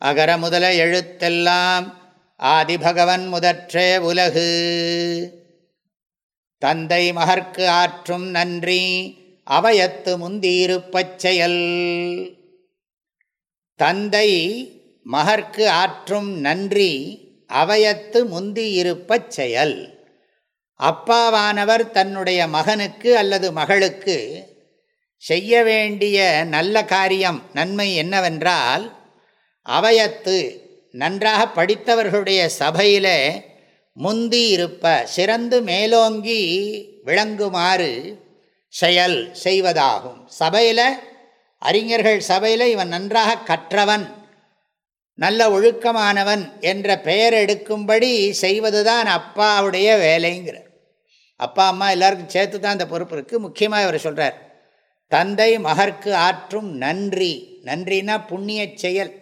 அகர முதல எழுத்தெல்லாம் ஆதிபகவன் முதற்றே உலகு. தந்தை மகர்க்கு ஆற்றும் நன்றி அவயத்து முந்தியிருப்பச் செயல். தந்தை மகர்க்கு ஆற்றும் நன்றி அவயத்து முந்தியிருப்பச் செயல். அப்பாவானவர் தன்னுடைய மகனுக்கு அல்லது மகளுக்கு செய்ய வேண்டிய நல்ல காரியம் நன்மை என்னவென்றால் அவயத்து நன்றாக படித்தவர்களுடைய சபையில் முந்தி இருப்ப சிறந்து மேலோங்கி விளங்குமாறு செயல் செய்வதாகும். சபையில் அறிஞர்கள் சபையில் இவன் நன்றாக கற்றவன் நல்ல ஒழுக்கமானவன் என்ற பெயர் எடுக்கும்படி செய்வது தான் அப்பாவுடைய வேலைங்கிறார். அப்பா அம்மா எல்லாருக்கும் சேர்த்து தான் அந்த பொறுப்பு இருக்குது முக்கியமாக இவர் சொல்கிறார் தந்தை மகர்க்கு ஆற்றும் நன்றி. நன்றினா புண்ணிய செயல்.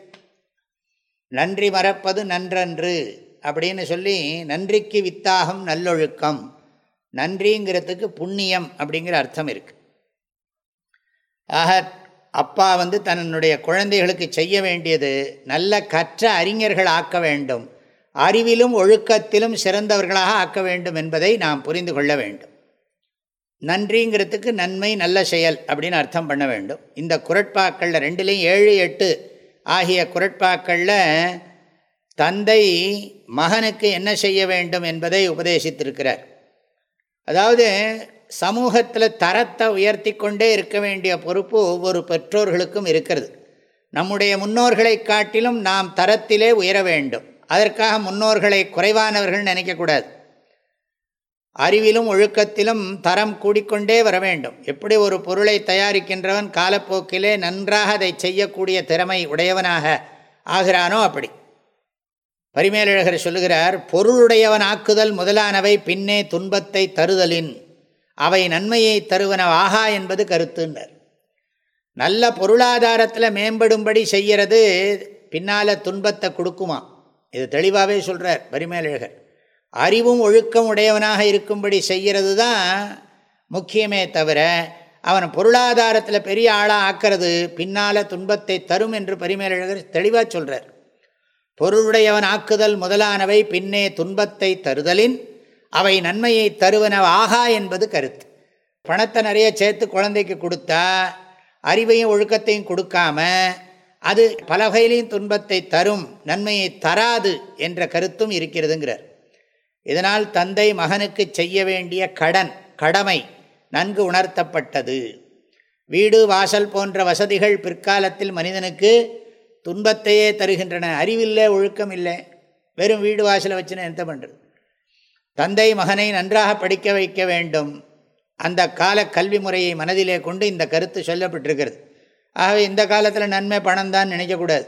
நன்றி மறப்பது நன்றன்று அப்படின்னு சொல்லி நன்றிக்கு வித்தாகம் நல்லொழுக்கம். நன்றிங்கிறதுக்கு புண்ணியம் அப்படிங்கிற அர்த்தம் இருக்குது ஆக அப்பா வந்து தன்னுடைய குழந்தைகளுக்கு செய்ய வேண்டியது நல்ல கற்ற அறிஞர்கள் ஆக்க வேண்டும். அறிவிலும் ஒழுக்கத்திலும் சிறந்தவர்களாக ஆக்க வேண்டும் என்பதை நாம் புரிந்து கொள்ள வேண்டும். நன்றிங்கிறதுக்கு நன்மை நல்ல செயல் அப்படின்னு அர்த்தம் பண்ண வேண்டும். இந்த குரட்பாக்களில் ரெண்டுலேயும் ஏழு எட்டு ஆகிய குரட்பாக்களில் தந்தை மகனுக்கு என்ன செய்ய வேண்டும் என்பதை உபதேசித்திருக்கிறார். அதாவது சமூகத்தில் தரத்தை உயர்த்தி கொண்டே இருக்க வேண்டிய பொறுப்பு ஒவ்வொரு பெற்றோர்களுக்கும் இருக்கிறது. நம்முடைய முன்னோர்களை காட்டிலும் நாம் தரத்திலே உயர வேண்டும். அதற்காக முன்னோர்களை குறைவானவர்கள் நினைக்கக்கூடாது. அறிவிலும் ஒழுக்கத்திலும் தரம் கூடிக்கொண்டே வர வேண்டும் எப்படி ஒரு பொருளை தயாரிக்கின்றவன் காலப்போக்கிலே நன்றாக அதை செய்யக்கூடிய திறமை உடையவனாக ஆகிறானோ அப்படி. பரிமேலழகர் சொல்லுகிறார் பொருளுடையவன் ஆக்குதல் முதலானவை பின்னே துன்பத்தை தருதலின். அவை நன்மையை தருவன என்பது கருத்துன்னர். நல்ல பொருளாதாரத்தில் மேம்படும்படி செய்கிறது பின்னால் துன்பத்தை கொடுக்குமா? இது தெளிவாகவே சொல்கிறார் பரிமேலழகர். அறிவும் ஒழுக்கம் உடையவனாக இருக்கும்படி செய்கிறது தான் முக்கியமே தவிர அவன் பொருளாதாரத்தில் பெரிய ஆளாக ஆக்கிறது பின்னால் துன்பத்தை தரும் என்று பரிமேலழகர் தெளிவாக சொல்கிறார் பொருளுடையவன் ஆக்குதல் முதலானவை பின்னே துன்பத்தை தருதலின் அவை நன்மையை தருவன ஆகா என்பது கருத்து. பணத்தை நிறைய சேர்த்து குழந்தைக்கு கொடுத்தா அறிவையும் ஒழுக்கத்தையும் கொடுக்காம அது பல வகையிலையும் துன்பத்தை தரும் நன்மையை தராது என்ற கருத்தும் இருக்கிறதுங்கிறார். இதனால் தந்தை மகனுக்கு செய்ய வேண்டிய கடன் கடமை நன்கு உணர்த்தப்பட்டது. வீடு வாசல் போன்ற வசதிகள் பிற்காலத்தில் மனிதனுக்கு துன்பத்தையே தருகின்றன. அறிவில்லை ஒழுக்கம் இல்லை வெறும் வீடு வாசலை வச்சுன்னு என்ன பண்ணுறது தந்தை மகனை நன்றாக படிக்க வைக்க வேண்டும். அந்த கால கல்வி முறையை மனதிலே கொண்டு இந்த கருத்து சொல்லப்பட்டிருக்கிறது. ஆகவே இந்த காலத்தில் நன்மை பணம் தான் நினைக்கக்கூடாது.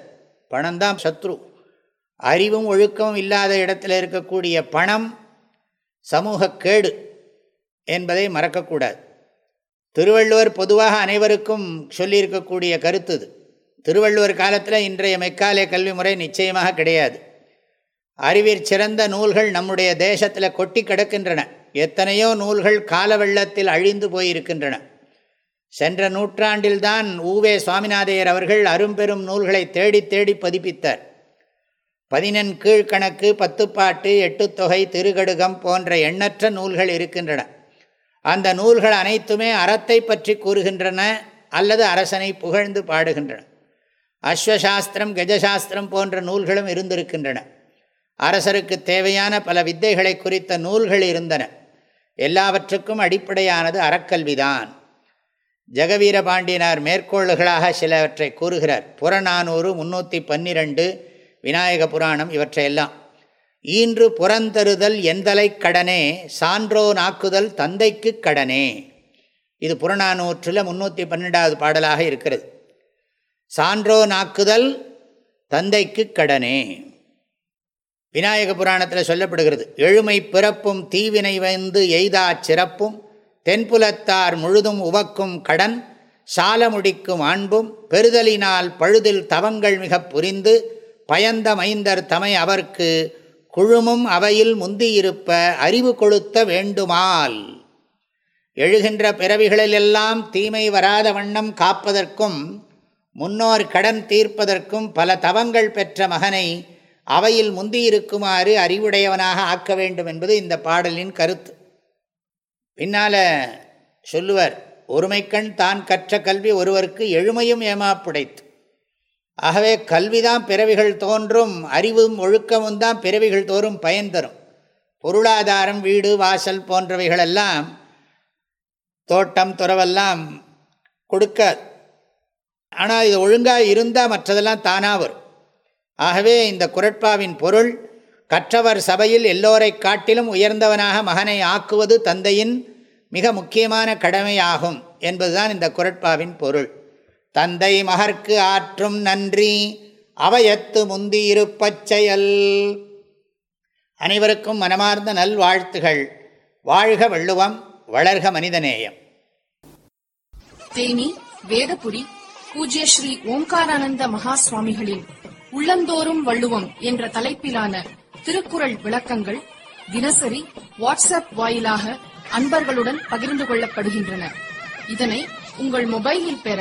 பணம் தான் சத்ரு. அறிவும் ஒழுக்கமும் இல்லாத இடத்துல இருக்கக்கூடிய பணம் சமூக கேடு என்பதை மறக்கக்கூடாது. திருவள்ளுவர் பொதுவாக அனைவருக்கும் சொல்லியிருக்கக்கூடிய கருத்து இது. திருவள்ளுவர் காலத்தில் இன்றைய மெக்காலே கல்வி முறை நிச்சயமாக கிடையாது. அறிவிற் சிறந்த நூல்கள் நம்முடைய தேசத்தில் கொட்டி கிடக்கின்றன. எத்தனையோ நூல்கள் கால வெள்ளத்தில் அழிந்து போயிருக்கின்றன. சென்ற நூற்றாண்டில்தான் ஊவே சுவாமிநாதையர் அவர்கள் அரும்பெரும் நூல்களை தேடி தேடி பதிப்பித்தார். பதினெண் கீழ்கணக்கு பத்துப்பாட்டு எட்டுத்தொகை திருகடுகம் போன்ற எண்ணற்ற நூல்கள் இருக்கின்றன. அந்த நூல்கள் அனைத்துமே அறத்தை பற்றி கூறுகின்றன அல்லது அரசனை புகழ்ந்து பாடுகின்றன. அஸ்வசாஸ்திரம் கஜசாஸ்திரம் போன்ற நூல்களும் இருந்திருக்கின்றன. அரசருக்கு தேவையான பல வித்தைகளை குறித்த நூல்கள் இருந்தன. எல்லாவற்றுக்கும் அடிப்படையானது அறக்கல்விதான். ஜெகவீர பாண்டியனார் மேற்கோள்களாக சிலவற்றை கூறுகிறார். புறநானூறு முன்னூற்றி பன்னிரண்டு விநாயக புராணம் இவற்றையெல்லாம். ஈன்று புறந்தருதல் எந்தலை கடனே சான்றோ நாக்குதல் தந்தைக்கு கடனே. இது புறநானூற்றில் முன்னூற்றி பன்னெண்டாவது பாடலாக இருக்கிறது. சான்றோ நாக்குதல் தந்தைக்கு கடனே. விநாயக புராணத்தில் சொல்லப்படுகிறது எழுமை பிறப்பும் தீவினை வந்து எய்தா சிறப்பும் தென்புலத்தார் முழுதும் உவக்கும் கடன் சால முடிக்கும் அன்பும் பெறுதலினால் பழுதில் தவங்கள் மிக புரிந்து பயந்த மைந்தர் தமை அவர்க்கு குழுமும் அவையில் முந்தியிருப்ப அறிவு கொளுத்த வேண்டுமால். எழுகின்ற பிறவிகளிலெல்லாம் தீமை வராத வண்ணம் காப்பதற்கும் முன்னோர் கடன் தீர்ப்பதற்கும் பல தவங்கள் பெற்ற மகனை அவையில் முந்தியிருக்குமாறு அறிவுடையவனாக ஆக்க வேண்டும் என்பது இந்த பாடலின் கருத்து. பின்னால் சொல்லுவர் ஒருமைக்கண் தான் கற்ற கல்வி ஒருவருக்கு எழுமையும் ஏமாப்புடைத்து. ஆகவே கல்விதான் பிறவிகள் தோன்றும் அறிவும் ஒழுக்கமும் தான் பிறவிகள் தோறும் பயன் தரும். பொருளாதாரம் வீடு வாசல் போன்றவைகளெல்லாம் தோட்டம் துறவெல்லாம் கொடுக்க ஆனால் இது ஒழுங்காக இருந்தால் மற்றதெல்லாம் தானாக வரும். ஆகவே இந்த குரட்பாவின் பொருள் கற்றவர் சபையில் எல்லோரை காட்டிலும் உயர்ந்தவனாக மகனை ஆக்குவது தந்தையின் மிக முக்கியமான கடமையாகும் என்பதுதான் இந்த குரட்பாவின் பொருள். தந்தை மகர்க்கு ஆற்றும் நன்றி அவையத்து முந்தி இருப்பச்செயல் அனைவருக்கும் மனமார்ந்த நல்வாழ்த்துகள். வாழ்க வள்ளுவம் வளர்க மனிதநேயம். தேனி வேதபுரி பூஜ்ய ஸ்ரீ ஓம்காரானந்த மகா சுவாமிகளின் உள்ளந்தோறும் வள்ளுவம் என்ற தலைப்பிலான திருக்குறள் விளக்கங்கள் தினசரி வாட்ஸ்அப் வாயிலாக அன்பர்களுடன் பகிர்ந்து கொள்ளப்படுகின்றன. இதனை உங்கள் மொபைலில் பெற